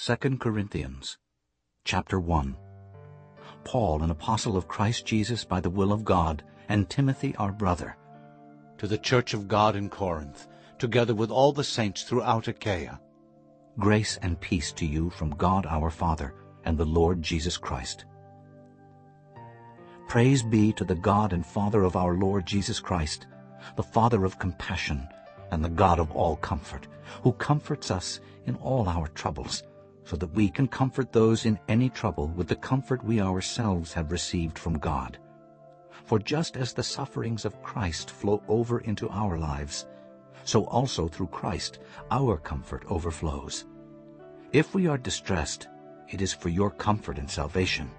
2 Corinthians chapter 1 Paul, an apostle of Christ Jesus by the will of God, and Timothy our brother, to the church of God in Corinth, together with all the saints throughout Achaia. Grace and peace to you from God our Father and the Lord Jesus Christ. Praise be to the God and Father of our Lord Jesus Christ, the Father of compassion and the God of all comfort, who comforts us in all our troubles, so that we can comfort those in any trouble with the comfort we ourselves have received from God. For just as the sufferings of Christ flow over into our lives, so also through Christ our comfort overflows. If we are distressed, it is for your comfort and salvation.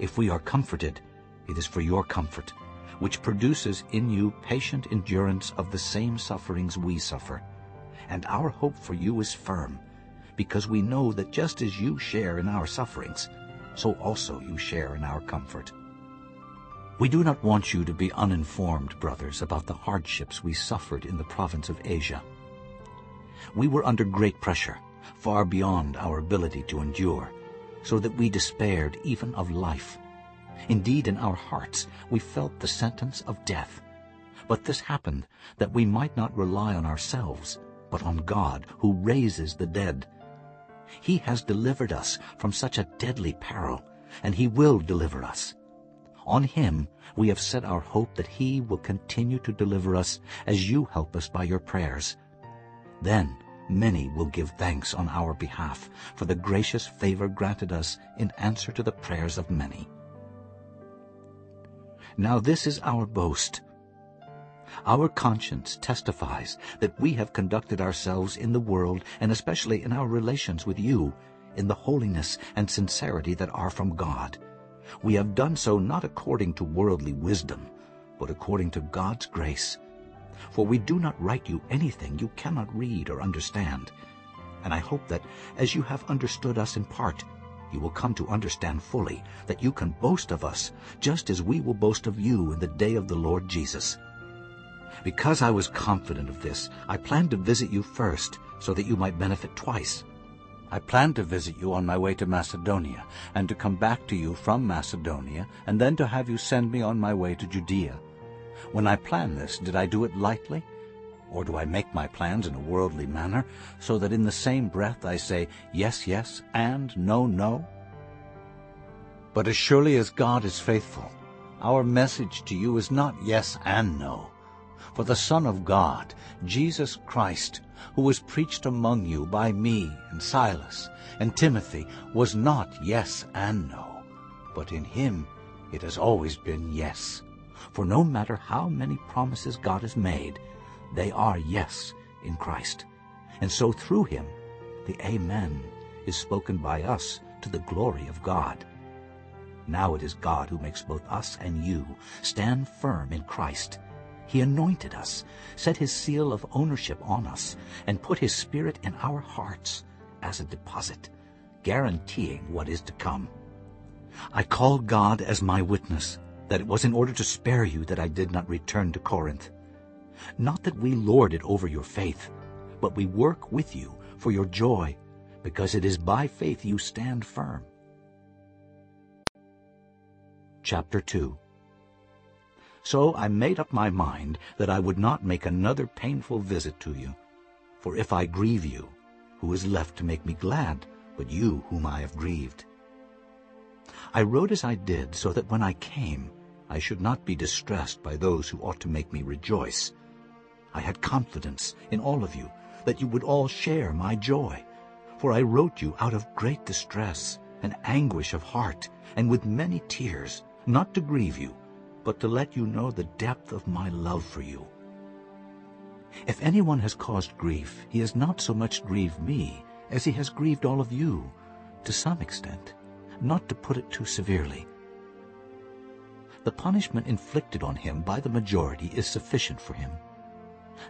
If we are comforted, it is for your comfort, which produces in you patient endurance of the same sufferings we suffer. And our hope for you is firm, because we know that just as you share in our sufferings, so also you share in our comfort. We do not want you to be uninformed, brothers, about the hardships we suffered in the province of Asia. We were under great pressure, far beyond our ability to endure, so that we despaired even of life. Indeed, in our hearts we felt the sentence of death. But this happened that we might not rely on ourselves, but on God, who raises the dead. He has delivered us from such a deadly peril, and he will deliver us. On him we have set our hope that he will continue to deliver us as you help us by your prayers. Then many will give thanks on our behalf for the gracious favor granted us in answer to the prayers of many. Now this is our boast. Our conscience testifies that we have conducted ourselves in the world, and especially in our relations with you, in the holiness and sincerity that are from God. We have done so not according to worldly wisdom, but according to God's grace. For we do not write you anything you cannot read or understand. And I hope that, as you have understood us in part, you will come to understand fully that you can boast of us, just as we will boast of you in the day of the Lord Jesus. Because I was confident of this, I planned to visit you first, so that you might benefit twice. I planned to visit you on my way to Macedonia, and to come back to you from Macedonia, and then to have you send me on my way to Judea. When I planned this, did I do it lightly? Or do I make my plans in a worldly manner, so that in the same breath I say, yes, yes, and no, no? But as surely as God is faithful, our message to you is not yes and no. For the Son of God, Jesus Christ, who was preached among you by me and Silas and Timothy, was not yes and no, but in him it has always been yes. For no matter how many promises God has made, they are yes in Christ. And so through him, the Amen is spoken by us to the glory of God. Now it is God who makes both us and you stand firm in Christ. He anointed us, set his seal of ownership on us, and put his Spirit in our hearts as a deposit, guaranteeing what is to come. I call God as my witness that it was in order to spare you that I did not return to Corinth. Not that we lord it over your faith, but we work with you for your joy, because it is by faith you stand firm. Chapter 2 so I made up my mind that I would not make another painful visit to you. For if I grieve you, who is left to make me glad but you whom I have grieved? I wrote as I did so that when I came I should not be distressed by those who ought to make me rejoice. I had confidence in all of you that you would all share my joy. For I wrote you out of great distress and anguish of heart and with many tears, not to grieve you, but to let you know the depth of my love for you. If anyone has caused grief, he has not so much grieved me as he has grieved all of you, to some extent, not to put it too severely. The punishment inflicted on him by the majority is sufficient for him.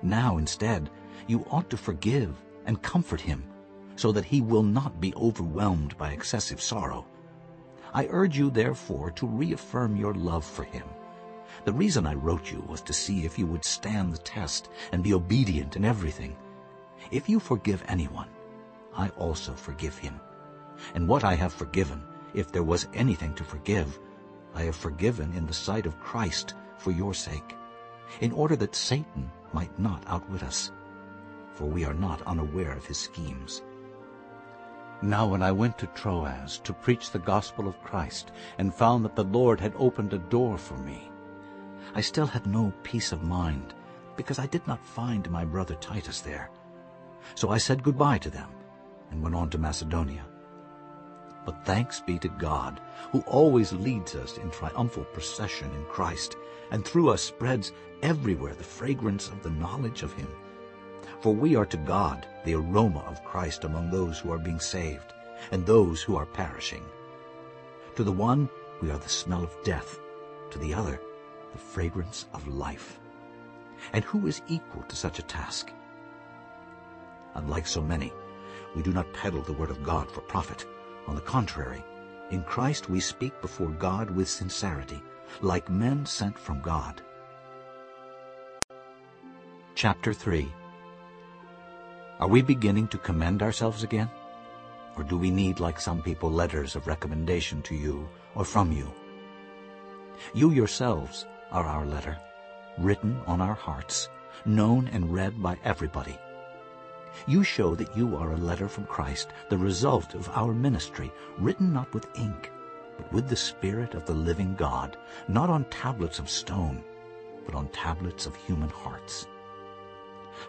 Now, instead, you ought to forgive and comfort him, so that he will not be overwhelmed by excessive sorrow. I urge you, therefore, to reaffirm your love for him. The reason I wrote you was to see if you would stand the test and be obedient in everything. If you forgive anyone, I also forgive him. And what I have forgiven, if there was anything to forgive, I have forgiven in the sight of Christ for your sake, in order that Satan might not outwit us. For we are not unaware of his schemes. Now when I went to Troas to preach the gospel of Christ, and found that the Lord had opened a door for me, I still had no peace of mind, because I did not find my brother Titus there. So I said goodbye to them and went on to Macedonia. But thanks be to God, who always leads us in triumphal procession in Christ, and through us spreads everywhere the fragrance of the knowledge of him. For we are to God the aroma of Christ among those who are being saved and those who are perishing. To the one we are the smell of death, to the other the fragrance of life. And who is equal to such a task? Unlike so many, we do not peddle the word of God for profit. On the contrary, in Christ we speak before God with sincerity, like men sent from God. Chapter 3 Are we beginning to commend ourselves again? Or do we need, like some people, letters of recommendation to you or from you? You yourselves are our letter, written on our hearts, known and read by everybody. You show that you are a letter from Christ, the result of our ministry, written not with ink, but with the Spirit of the living God, not on tablets of stone, but on tablets of human hearts.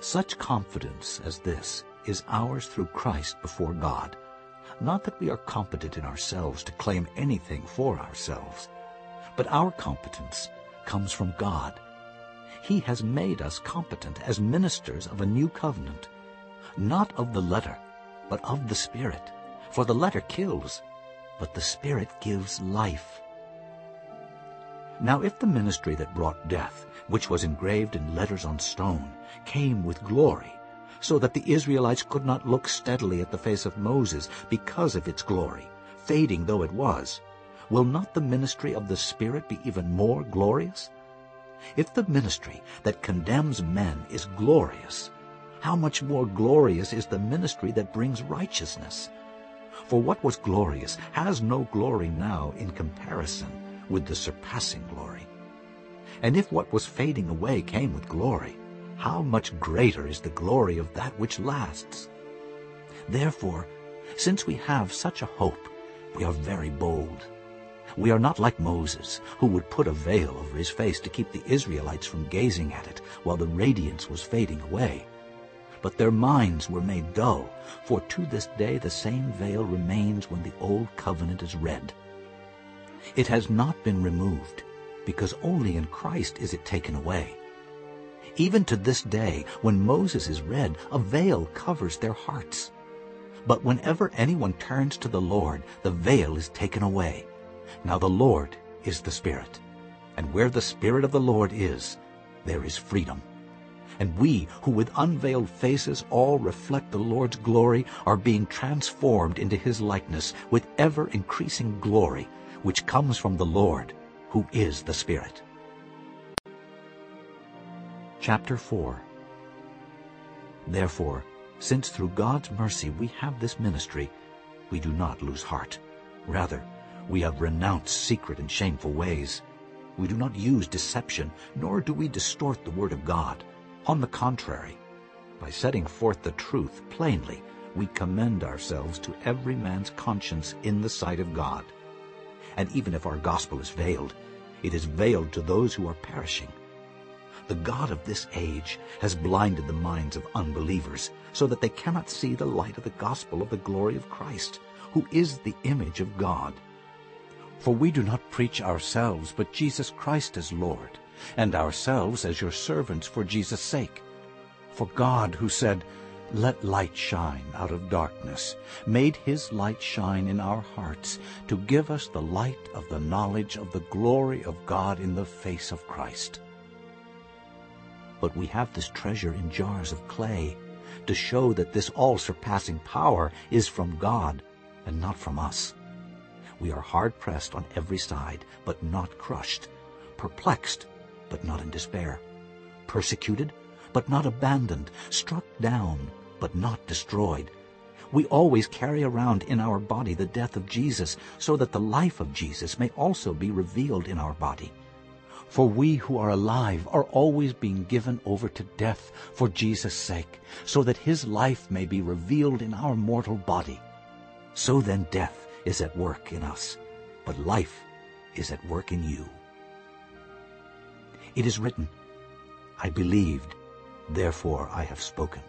Such confidence as this is ours through Christ before God, not that we are competent in ourselves to claim anything for ourselves, but our competence comes from God. He has made us competent as ministers of a new covenant, not of the letter, but of the Spirit. For the letter kills, but the Spirit gives life. Now if the ministry that brought death, which was engraved in letters on stone, came with glory, so that the Israelites could not look steadily at the face of Moses because of its glory, fading though it was, will not the ministry of the Spirit be even more glorious? If the ministry that condemns men is glorious, how much more glorious is the ministry that brings righteousness? For what was glorious has no glory now in comparison with the surpassing glory. And if what was fading away came with glory, how much greater is the glory of that which lasts? Therefore, since we have such a hope, we are very bold. We are not like Moses, who would put a veil over his face to keep the Israelites from gazing at it while the radiance was fading away but their minds were made dull, for to this day the same veil remains when the old covenant is read. It has not been removed, because only in Christ is it taken away. Even to this day, when Moses is read, a veil covers their hearts. But whenever anyone turns to the Lord, the veil is taken away. Now the Lord is the Spirit, and where the Spirit of the Lord is, there is freedom. And we, who with unveiled faces all reflect the Lord's glory, are being transformed into his likeness with ever-increasing glory, which comes from the Lord, who is the Spirit. Chapter 4 Therefore, since through God's mercy we have this ministry, we do not lose heart. Rather, we have renounced secret and shameful ways. We do not use deception, nor do we distort the word of God. On the contrary, by setting forth the truth plainly, we commend ourselves to every man's conscience in the sight of God. And even if our gospel is veiled, it is veiled to those who are perishing. The God of this age has blinded the minds of unbelievers so that they cannot see the light of the gospel of the glory of Christ, who is the image of God. For we do not preach ourselves, but Jesus Christ as Lord, and ourselves as your servants for Jesus' sake. For God, who said, Let light shine out of darkness, made his light shine in our hearts to give us the light of the knowledge of the glory of God in the face of Christ. But we have this treasure in jars of clay to show that this all-surpassing power is from God and not from us. We are hard-pressed on every side, but not crushed, perplexed, but not in despair, persecuted, but not abandoned, struck down, but not destroyed. We always carry around in our body the death of Jesus, so that the life of Jesus may also be revealed in our body. For we who are alive are always being given over to death for Jesus' sake, so that his life may be revealed in our mortal body. So then death is at work in us, but life is at work in you. It is written, I believed, therefore I have spoken.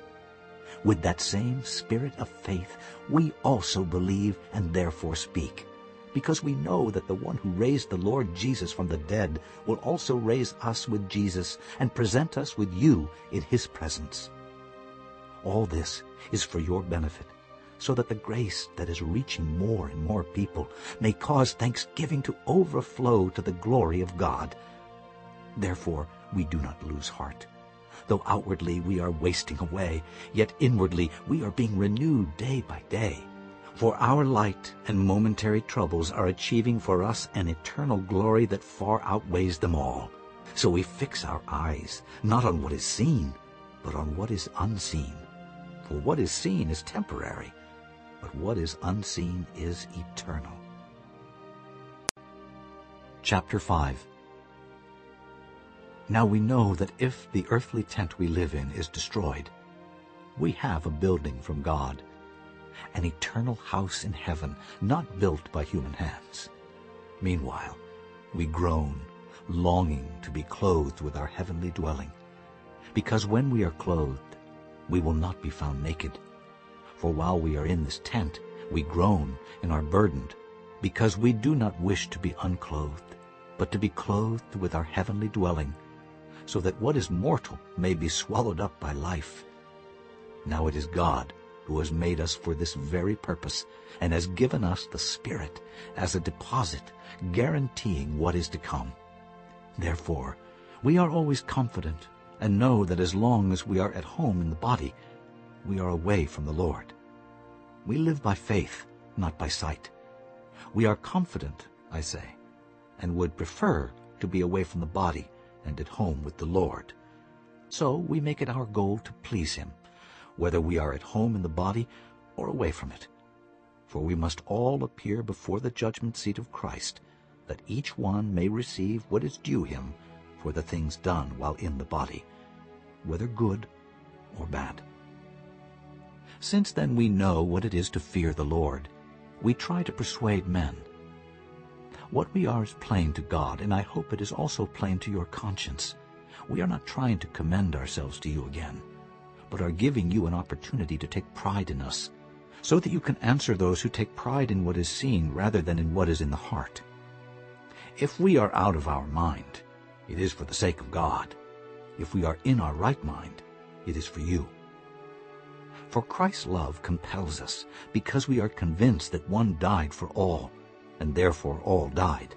With that same spirit of faith, we also believe and therefore speak, because we know that the one who raised the Lord Jesus from the dead will also raise us with Jesus and present us with you in his presence. All this is for your benefit, so that the grace that is reaching more and more people may cause thanksgiving to overflow to the glory of God. Therefore we do not lose heart. Though outwardly we are wasting away, yet inwardly we are being renewed day by day. For our light and momentary troubles are achieving for us an eternal glory that far outweighs them all. So we fix our eyes not on what is seen, but on what is unseen. For what is seen is temporary, but what is unseen is eternal. Chapter 5 now we know that if the earthly tent we live in is destroyed, we have a building from God, an eternal house in heaven, not built by human hands. Meanwhile, we groan, longing to be clothed with our heavenly dwelling, because when we are clothed, we will not be found naked. For while we are in this tent, we groan and are burdened, because we do not wish to be unclothed, but to be clothed with our heavenly dwelling, so that what is mortal may be swallowed up by life. Now it is God who has made us for this very purpose and has given us the Spirit as a deposit, guaranteeing what is to come. Therefore, we are always confident and know that as long as we are at home in the body, we are away from the Lord. We live by faith, not by sight. We are confident, I say, and would prefer to be away from the body and at home with the Lord. So we make it our goal to please him, whether we are at home in the body or away from it. For we must all appear before the judgment seat of Christ, that each one may receive what is due him for the things done while in the body, whether good or bad. Since then we know what it is to fear the Lord, we try to persuade men. What we are is plain to God, and I hope it is also plain to your conscience. We are not trying to commend ourselves to you again, but are giving you an opportunity to take pride in us, so that you can answer those who take pride in what is seen rather than in what is in the heart. If we are out of our mind, it is for the sake of God. If we are in our right mind, it is for you. For Christ's love compels us, because we are convinced that one died for all, and therefore all died.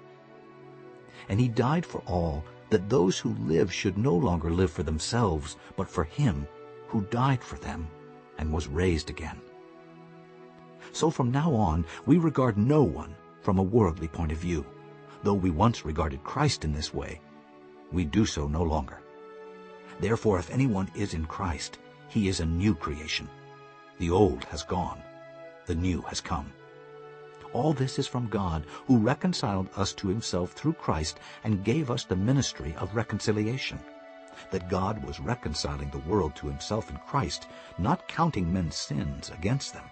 And he died for all, that those who live should no longer live for themselves, but for him who died for them and was raised again. So from now on we regard no one from a worldly point of view. Though we once regarded Christ in this way, we do so no longer. Therefore, if anyone is in Christ, he is a new creation. The old has gone, the new has come. All this is from God, who reconciled us to himself through Christ and gave us the ministry of reconciliation. That God was reconciling the world to himself in Christ, not counting men's sins against them.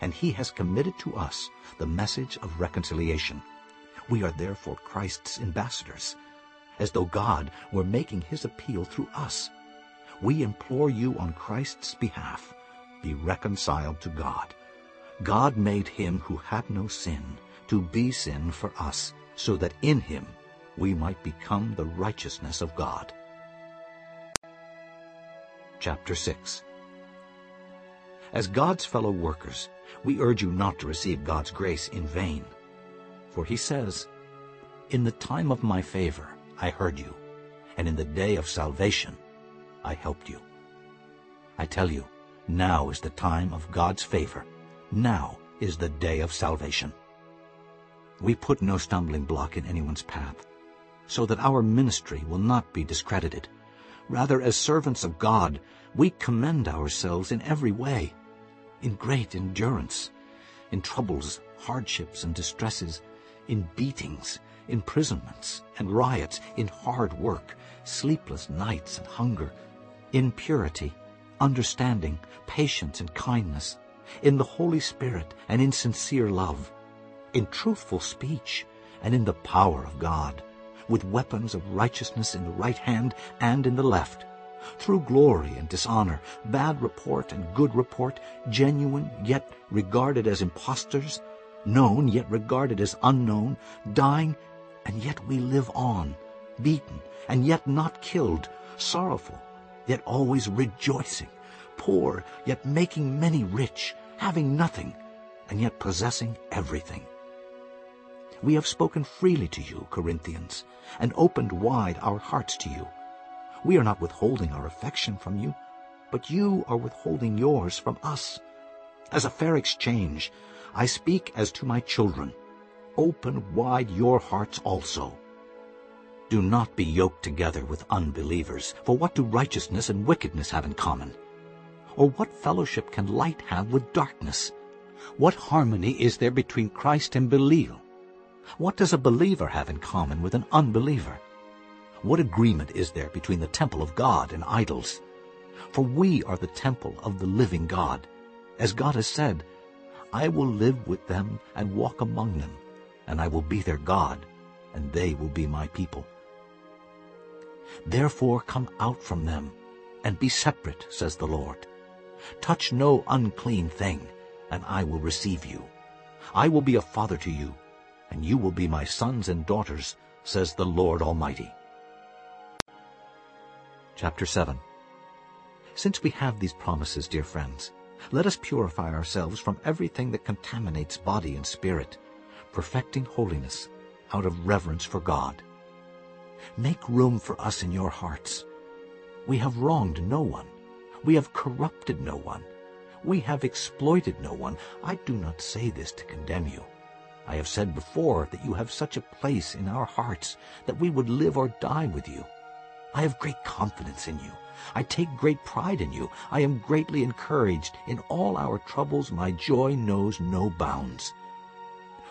And he has committed to us the message of reconciliation. We are therefore Christ's ambassadors, as though God were making his appeal through us. We implore you on Christ's behalf, be reconciled to God. God made him who had no sin to be sin for us, so that in him we might become the righteousness of God. Chapter 6 As God's fellow workers, we urge you not to receive God's grace in vain. For he says, In the time of my favor I heard you, and in the day of salvation I helped you. I tell you, now is the time of God's favor. Now is the day of salvation. We put no stumbling block in anyone's path, so that our ministry will not be discredited. Rather, as servants of God, we commend ourselves in every way, in great endurance, in troubles, hardships, and distresses, in beatings, imprisonments, and riots, in hard work, sleepless nights and hunger, in purity, understanding, patience, and kindness, in the Holy Spirit and in sincere love, in truthful speech and in the power of God, with weapons of righteousness in the right hand and in the left, through glory and dishonor, bad report and good report, genuine yet regarded as impostors, known yet regarded as unknown, dying and yet we live on, beaten and yet not killed, sorrowful yet always rejoicing, poor yet making many rich, having nothing and yet possessing everything. We have spoken freely to you, Corinthians, and opened wide our hearts to you. We are not withholding our affection from you, but you are withholding yours from us. As a fair exchange, I speak as to my children. Open wide your hearts also. Do not be yoked together with unbelievers, for what do righteousness and wickedness have in common? Or what fellowship can light have with darkness? What harmony is there between Christ and Belial? What does a believer have in common with an unbeliever? What agreement is there between the temple of God and idols? For we are the temple of the living God. As God has said, I will live with them and walk among them, and I will be their God, and they will be my people. Therefore come out from them, and be separate, says the Lord. Touch no unclean thing, and I will receive you. I will be a father to you, and you will be my sons and daughters, says the Lord Almighty. Chapter 7 Since we have these promises, dear friends, let us purify ourselves from everything that contaminates body and spirit, perfecting holiness out of reverence for God. Make room for us in your hearts. We have wronged no one. We have corrupted no one. We have exploited no one. I do not say this to condemn you. I have said before that you have such a place in our hearts that we would live or die with you. I have great confidence in you. I take great pride in you. I am greatly encouraged. In all our troubles my joy knows no bounds.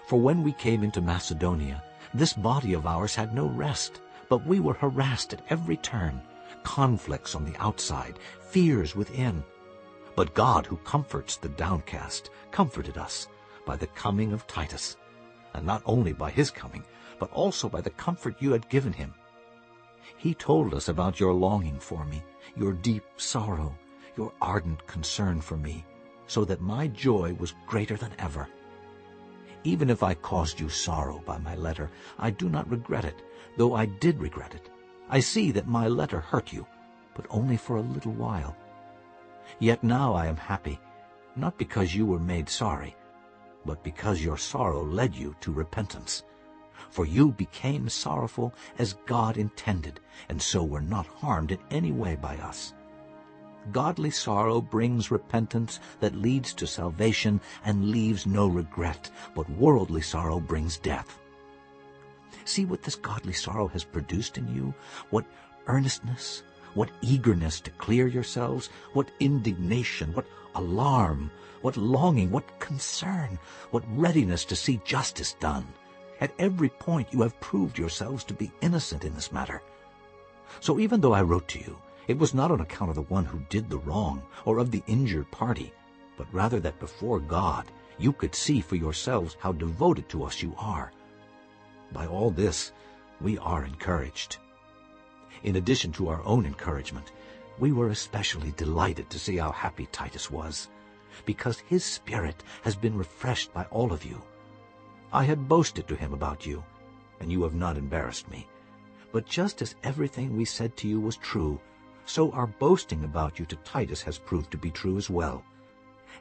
For when we came into Macedonia, this body of ours had no rest, but we were harassed at every turn, conflicts on the outside, fears within. But God, who comforts the downcast, comforted us by the coming of Titus, and not only by his coming, but also by the comfort you had given him. He told us about your longing for me, your deep sorrow, your ardent concern for me, so that my joy was greater than ever. Even if I caused you sorrow by my letter, I do not regret it, though I did regret it. I see that my letter hurt you, but only for a little while. Yet now I am happy, not because you were made sorry, but because your sorrow led you to repentance. For you became sorrowful as God intended, and so were not harmed in any way by us. Godly sorrow brings repentance that leads to salvation and leaves no regret, but worldly sorrow brings death. See what this godly sorrow has produced in you, what earnestness, what eagerness to clear yourselves, what indignation, what alarm, what longing, what concern, what readiness to see justice done. At every point you have proved yourselves to be innocent in this matter. So even though I wrote to you, it was not on account of the one who did the wrong or of the injured party, but rather that before God you could see for yourselves how devoted to us you are. By all this, we are encouraged. In addition to our own encouragement, we were especially delighted to see how happy Titus was, because his spirit has been refreshed by all of you. I had boasted to him about you, and you have not embarrassed me. But just as everything we said to you was true, so our boasting about you to Titus has proved to be true as well.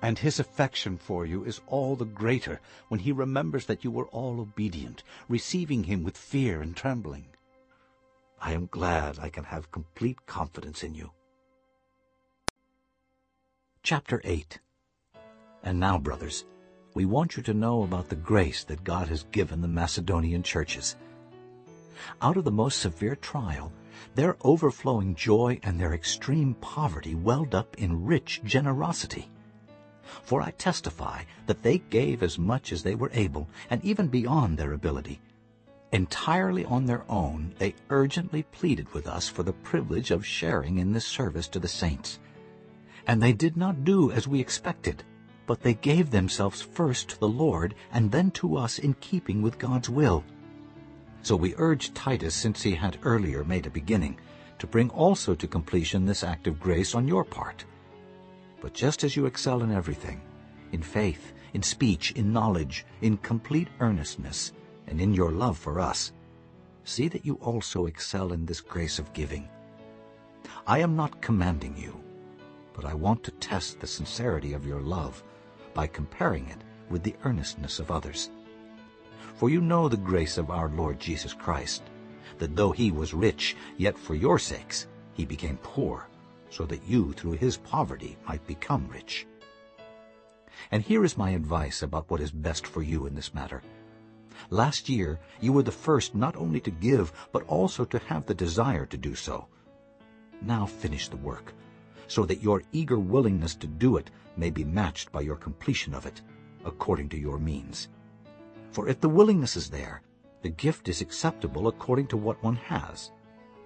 And his affection for you is all the greater when he remembers that you were all obedient, receiving him with fear and trembling. I am glad I can have complete confidence in you. Chapter 8 And now, brothers, we want you to know about the grace that God has given the Macedonian churches. Out of the most severe trial, their overflowing joy and their extreme poverty welled up in rich generosity. For I testify that they gave as much as they were able, and even beyond their ability. Entirely on their own, they urgently pleaded with us for the privilege of sharing in this service to the saints. And they did not do as we expected, but they gave themselves first to the Lord and then to us in keeping with God's will. So we urge Titus, since he had earlier made a beginning, to bring also to completion this act of grace on your part. But just as you excel in everything, in faith, in speech, in knowledge, in complete earnestness, and in your love for us, see that you also excel in this grace of giving. I am not commanding you, but I want to test the sincerity of your love by comparing it with the earnestness of others. For you know the grace of our Lord Jesus Christ, that though he was rich, yet for your sakes he became poor, so that you through his poverty might become rich. And here is my advice about what is best for you in this matter. Last year you were the first not only to give, but also to have the desire to do so. Now finish the work, so that your eager willingness to do it may be matched by your completion of it, according to your means. For if the willingness is there, the gift is acceptable according to what one has,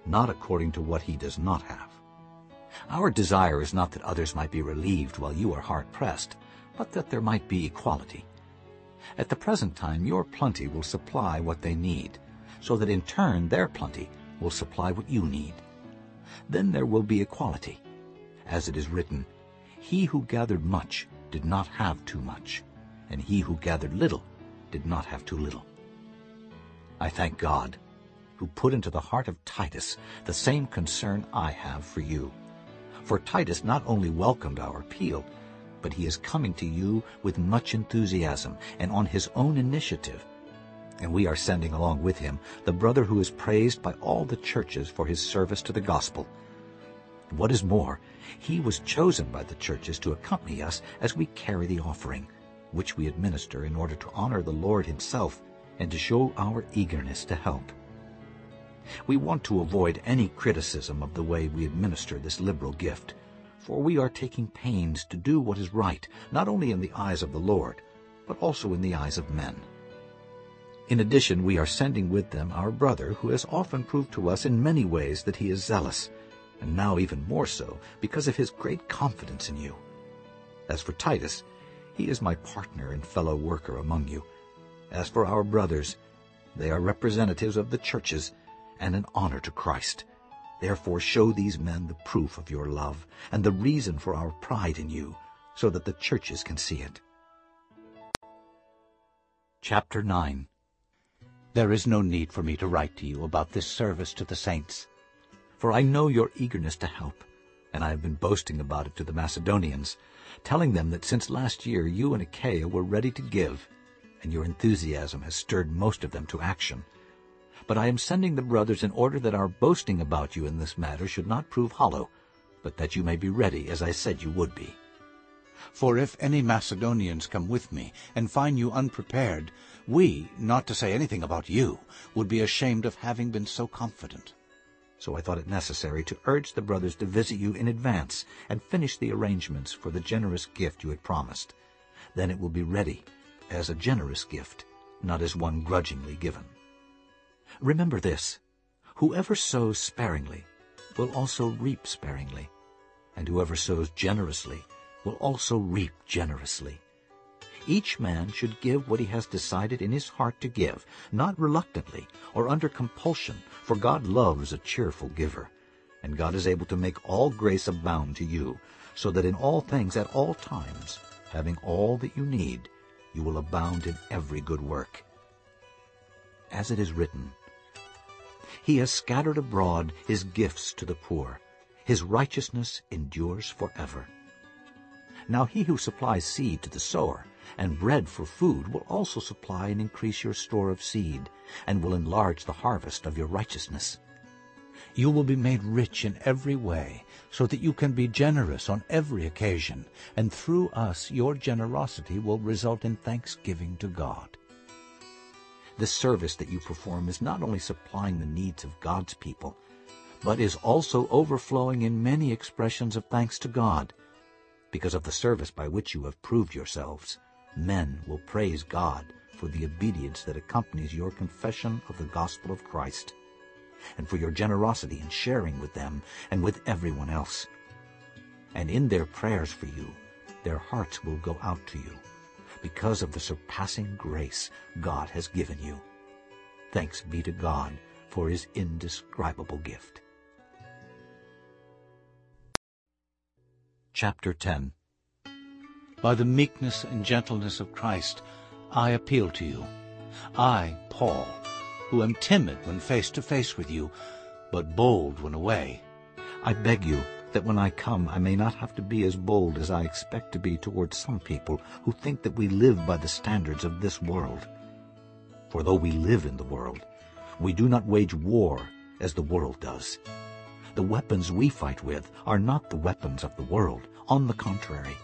not according to what he does not have. Our desire is not that others might be relieved while you are hard-pressed, but that there might be equality. At the present time your plenty will supply what they need, so that in turn their plenty will supply what you need. Then there will be equality. As it is written, He who gathered much did not have too much, and he who gathered little did not have too little. I thank God, who put into the heart of Titus the same concern I have for you. For Titus not only welcomed our appeal, but he is coming to you with much enthusiasm and on his own initiative. And we are sending along with him the brother who is praised by all the churches for his service to the gospel. What is more, he was chosen by the churches to accompany us as we carry the offering which we administer in order to honor the Lord himself and to show our eagerness to help. We want to avoid any criticism of the way we administer this liberal gift, for we are taking pains to do what is right, not only in the eyes of the Lord, but also in the eyes of men. In addition, we are sending with them our brother, who has often proved to us in many ways that he is zealous, and now even more so because of his great confidence in you. As for Titus, he is my partner and fellow worker among you. As for our brothers, they are representatives of the churches and an honor to Christ. Therefore show these men the proof of your love and the reason for our pride in you, so that the churches can see it. Chapter 9 There is no need for me to write to you about this service to the saints, for I know your eagerness to help, and I have been boasting about it to the Macedonians, telling them that since last year you and Achaia were ready to give, and your enthusiasm has stirred most of them to action. But I am sending the brothers in order that our boasting about you in this matter should not prove hollow, but that you may be ready as I said you would be. For if any Macedonians come with me and find you unprepared, we, not to say anything about you, would be ashamed of having been so confident. So I thought it necessary to urge the brothers to visit you in advance and finish the arrangements for the generous gift you had promised. Then it will be ready as a generous gift, not as one grudgingly given. Remember this, whoever sows sparingly will also reap sparingly, and whoever sows generously will also reap generously. Each man should give what he has decided in his heart to give, not reluctantly or under compulsion, for God loves a cheerful giver. And God is able to make all grace abound to you, so that in all things at all times, having all that you need, you will abound in every good work. As it is written, He has scattered abroad his gifts to the poor. His righteousness endures forever. Now he who supplies seed to the sower and bread for food will also supply and increase your store of seed, and will enlarge the harvest of your righteousness. You will be made rich in every way, so that you can be generous on every occasion, and through us your generosity will result in thanksgiving to God. The service that you perform is not only supplying the needs of God's people, but is also overflowing in many expressions of thanks to God. because of the service by which you have proved yourselves, men will praise God for the obedience that accompanies your confession of the gospel of Christ, and for your generosity in sharing with them and with everyone else. And in their prayers for you, their hearts will go out to you, because of the surpassing grace God has given you. Thanks be to God for his indescribable gift. Chapter 10 By the meekness and gentleness of Christ, I appeal to you. I, Paul, who am timid when face to face with you, but bold when away. I beg you that when I come I may not have to be as bold as I expect to be towards some people who think that we live by the standards of this world. For though we live in the world, we do not wage war as the world does. The weapons we fight with are not the weapons of the world. On the contrary,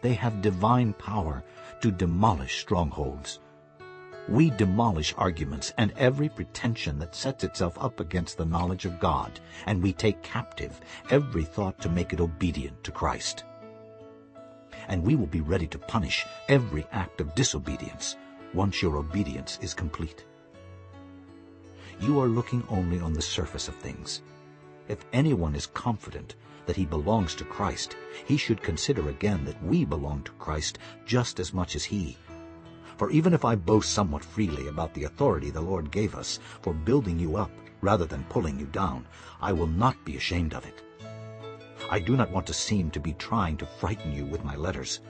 they have divine power to demolish strongholds. We demolish arguments and every pretension that sets itself up against the knowledge of God, and we take captive every thought to make it obedient to Christ. And we will be ready to punish every act of disobedience once your obedience is complete. You are looking only on the surface of things. If anyone is confident that he belongs to Christ, he should consider again that we belong to Christ just as much as he. For even if I boast somewhat freely about the authority the Lord gave us for building you up rather than pulling you down, I will not be ashamed of it. I do not want to seem to be trying to frighten you with my letters.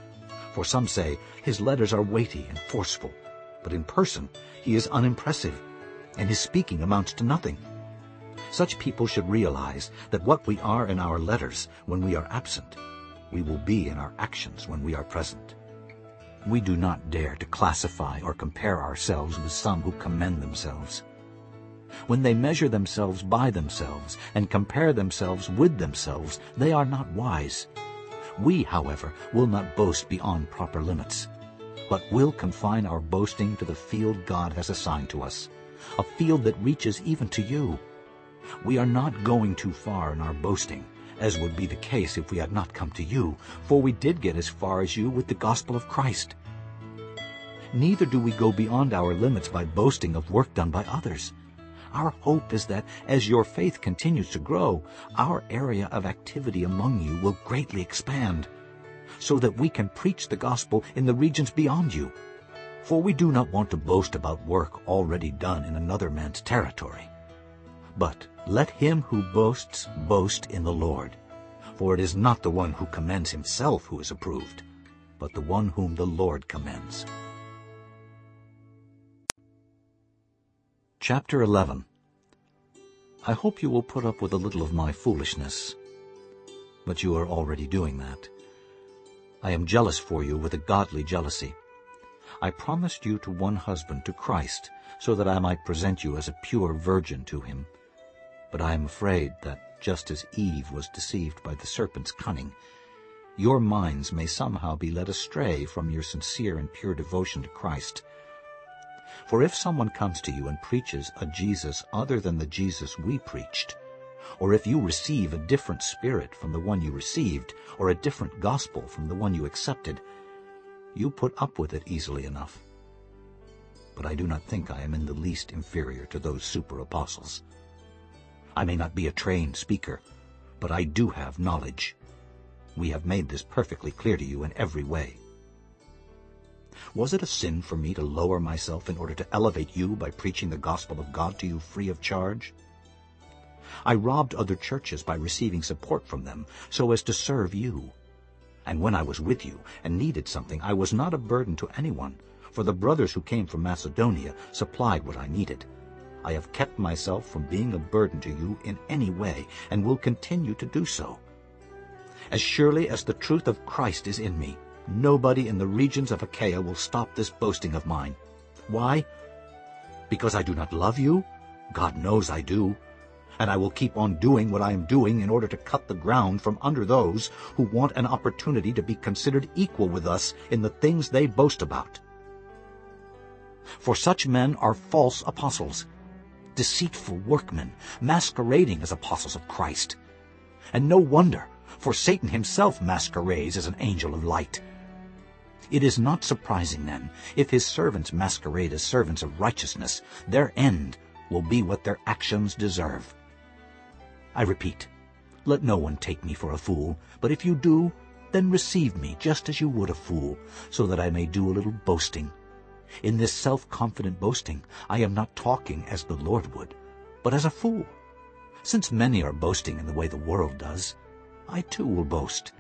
For some say, his letters are weighty and forceful, but in person he is unimpressive, and his speaking amounts to nothing. Such people should realize that what we are in our letters when we are absent, we will be in our actions when we are present. We do not dare to classify or compare ourselves with some who commend themselves. When they measure themselves by themselves and compare themselves with themselves, they are not wise. We, however, will not boast beyond proper limits, but will confine our boasting to the field God has assigned to us, a field that reaches even to you. We are not going too far in our boasting, as would be the case if we had not come to you, for we did get as far as you with the gospel of Christ. Neither do we go beyond our limits by boasting of work done by others. Our hope is that as your faith continues to grow, our area of activity among you will greatly expand, so that we can preach the gospel in the regions beyond you. For we do not want to boast about work already done in another man's territory. But let him who boasts boast in the Lord. For it is not the one who commends himself who is approved, but the one whom the Lord commends. Chapter 11 I hope you will put up with a little of my foolishness, but you are already doing that. I am jealous for you with a godly jealousy. I promised you to one husband, to Christ, so that I might present you as a pure virgin to him. But I am afraid that, just as Eve was deceived by the serpent's cunning, your minds may somehow be led astray from your sincere and pure devotion to Christ. For if someone comes to you and preaches a Jesus other than the Jesus we preached, or if you receive a different spirit from the one you received, or a different gospel from the one you accepted, you put up with it easily enough. But I do not think I am in the least inferior to those super-apostles. I may not be a trained speaker, but I do have knowledge. We have made this perfectly clear to you in every way. Was it a sin for me to lower myself in order to elevate you by preaching the gospel of God to you free of charge? I robbed other churches by receiving support from them so as to serve you. And when I was with you and needed something, I was not a burden to anyone, for the brothers who came from Macedonia supplied what I needed. I have kept myself from being a burden to you in any way, and will continue to do so. As surely as the truth of Christ is in me, nobody in the regions of Achaia will stop this boasting of mine. Why? Because I do not love you? God knows I do. And I will keep on doing what I am doing in order to cut the ground from under those who want an opportunity to be considered equal with us in the things they boast about. For such men are false apostles, deceitful workmen, masquerading as apostles of Christ. And no wonder, for Satan himself masquerades as an angel of light. It is not surprising, then, if his servants masquerade as servants of righteousness. Their end will be what their actions deserve. I repeat, let no one take me for a fool, but if you do, then receive me just as you would a fool, so that I may do a little boasting. In this self-confident boasting I am not talking as the Lord would, but as a fool. Since many are boasting in the way the world does, I too will boast.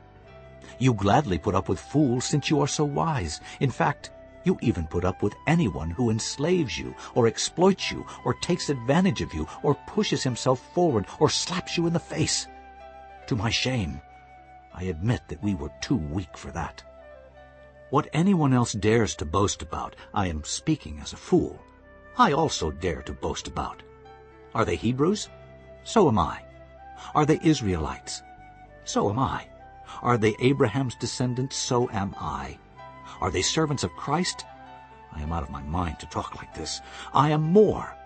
You gladly put up with fools since you are so wise. In fact, you even put up with anyone who enslaves you, or exploits you, or takes advantage of you, or pushes himself forward, or slaps you in the face. To my shame, I admit that we were too weak for that. What anyone else dares to boast about, I am speaking as a fool. I also dare to boast about. Are they Hebrews? So am I. Are they Israelites? So am I. Are they Abraham's descendants? So am I. Are they servants of Christ? I am out of my mind to talk like this. I am more.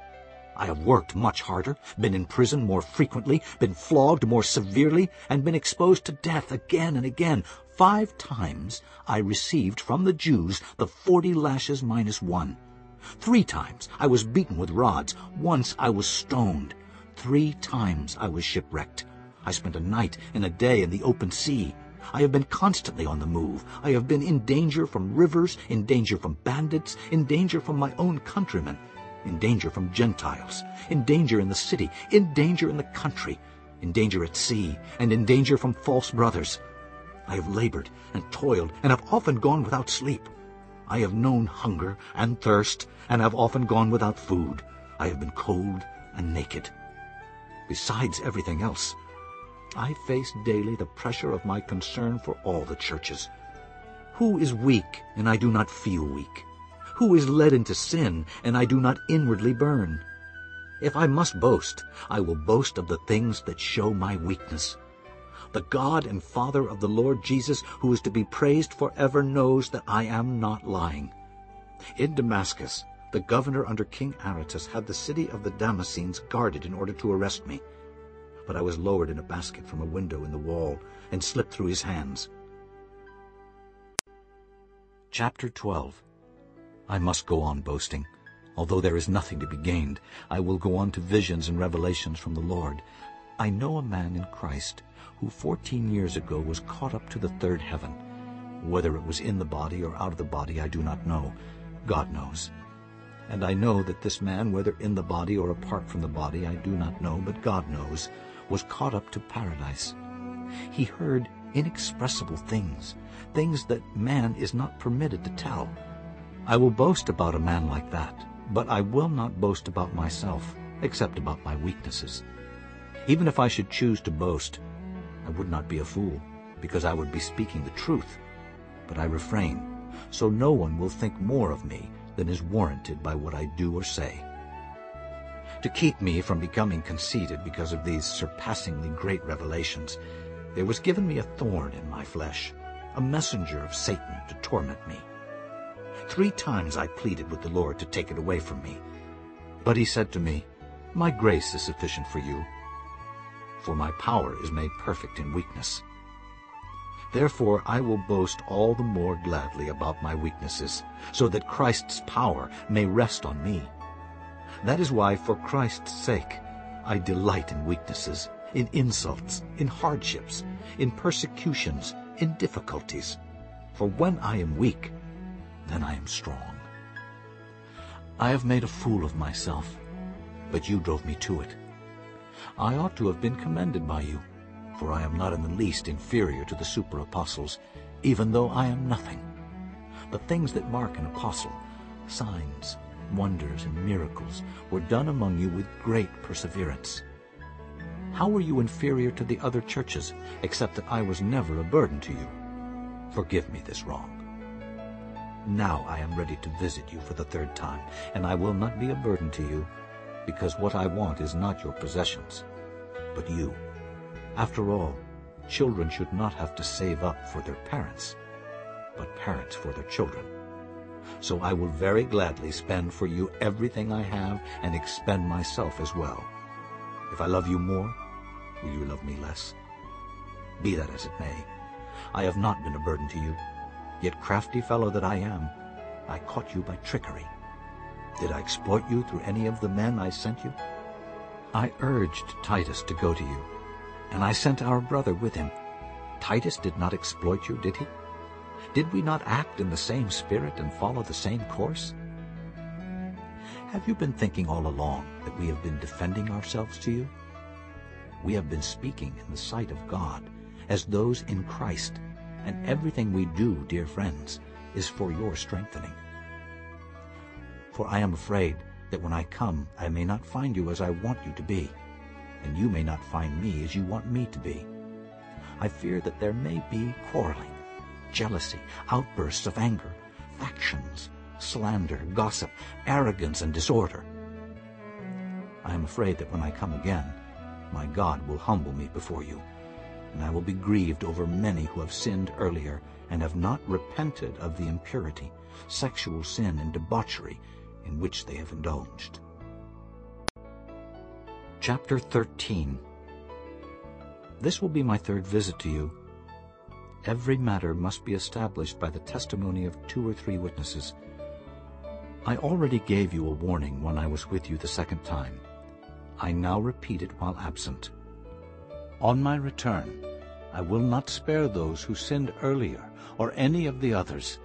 I have worked much harder, been in prison more frequently, been flogged more severely, and been exposed to death again and again. Five times I received from the Jews the forty lashes minus one. Three times I was beaten with rods. Once I was stoned. Three times I was shipwrecked. I spent a night and a day in the open sea. I have been constantly on the move. I have been in danger from rivers, in danger from bandits, in danger from my own countrymen, in danger from Gentiles, in danger in the city, in danger in the country, in danger at sea, and in danger from false brothers. I have labored and toiled and have often gone without sleep. I have known hunger and thirst and have often gone without food. I have been cold and naked. Besides everything else, I face daily the pressure of my concern for all the churches. Who is weak, and I do not feel weak? Who is led into sin, and I do not inwardly burn? If I must boast, I will boast of the things that show my weakness. The God and Father of the Lord Jesus, who is to be praised forever, knows that I am not lying. In Damascus, the governor under King Aretas had the city of the Damascenes guarded in order to arrest me but I was lowered in a basket from a window in the wall and slipped through his hands. Chapter 12 I must go on boasting. Although there is nothing to be gained, I will go on to visions and revelations from the Lord. I know a man in Christ who fourteen years ago was caught up to the third heaven. Whether it was in the body or out of the body I do not know. God knows. And I know that this man, whether in the body or apart from the body, I do not know, but God knows, was caught up to paradise. He heard inexpressible things, things that man is not permitted to tell. I will boast about a man like that, but I will not boast about myself, except about my weaknesses. Even if I should choose to boast, I would not be a fool, because I would be speaking the truth. But I refrain, so no one will think more of me than is warranted by what I do or say to keep me from becoming conceited because of these surpassingly great revelations, there was given me a thorn in my flesh, a messenger of Satan to torment me. Three times I pleaded with the Lord to take it away from me. But he said to me, My grace is sufficient for you, for my power is made perfect in weakness. Therefore I will boast all the more gladly about my weaknesses, so that Christ's power may rest on me. That is why, for Christ's sake, I delight in weaknesses, in insults, in hardships, in persecutions, in difficulties. For when I am weak, then I am strong. I have made a fool of myself, but you drove me to it. I ought to have been commended by you, for I am not in the least inferior to the super-apostles, even though I am nothing. The things that mark an apostle, signs, wonders and miracles were done among you with great perseverance. How were you inferior to the other churches, except that I was never a burden to you? Forgive me this wrong. Now I am ready to visit you for the third time, and I will not be a burden to you, because what I want is not your possessions, but you. After all, children should not have to save up for their parents, but parents for their children. So I will very gladly spend for you everything I have and expend myself as well. If I love you more, will you love me less? Be that as it may, I have not been a burden to you. Yet crafty fellow that I am, I caught you by trickery. Did I exploit you through any of the men I sent you? I urged Titus to go to you, and I sent our brother with him. Titus did not exploit you, did he? Did we not act in the same spirit and follow the same course? Have you been thinking all along that we have been defending ourselves to you? We have been speaking in the sight of God as those in Christ, and everything we do, dear friends, is for your strengthening. For I am afraid that when I come I may not find you as I want you to be, and you may not find me as you want me to be. I fear that there may be quarreling, jealousy, outbursts of anger, factions, slander, gossip, arrogance, and disorder. I am afraid that when I come again, my God will humble me before you, and I will be grieved over many who have sinned earlier and have not repented of the impurity, sexual sin, and debauchery in which they have indulged. Chapter 13 This will be my third visit to you. Every matter must be established by the testimony of two or three witnesses. I already gave you a warning when I was with you the second time. I now repeat it while absent. On my return, I will not spare those who sinned earlier or any of the others,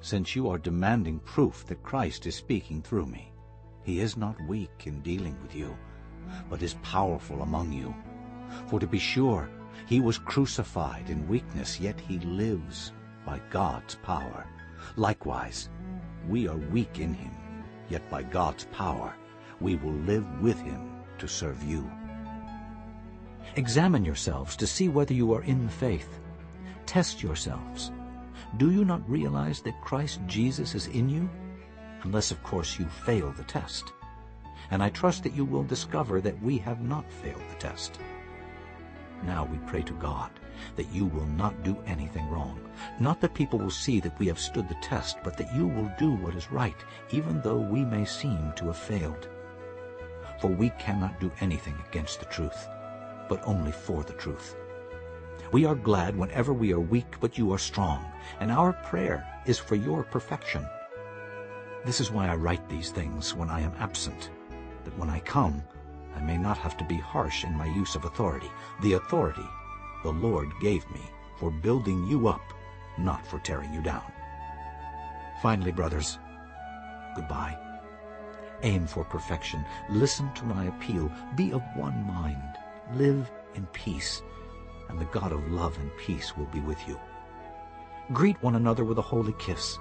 since you are demanding proof that Christ is speaking through me. He is not weak in dealing with you, but is powerful among you. For to be sure, he was crucified in weakness, yet he lives by God's power. Likewise, we are weak in him, yet by God's power we will live with him to serve you. Examine yourselves to see whether you are in the faith. Test yourselves. Do you not realize that Christ Jesus is in you? Unless, of course, you fail the test. And I trust that you will discover that we have not failed the test. Now we pray to God that you will not do anything wrong. Not that people will see that we have stood the test, but that you will do what is right, even though we may seem to have failed. For we cannot do anything against the truth, but only for the truth. We are glad whenever we are weak, but you are strong, and our prayer is for your perfection. This is why I write these things when I am absent, that when I come I may not have to be harsh in my use of authority, the authority the Lord gave me for building you up, not for tearing you down. Finally, brothers, goodbye. Aim for perfection. Listen to my appeal. Be of one mind. Live in peace, and the God of love and peace will be with you. Greet one another with a holy kiss.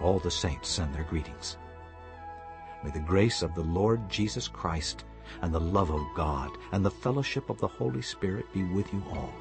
All the saints send their greetings. May the grace of the Lord Jesus Christ and the love of God and the fellowship of the Holy Spirit be with you all.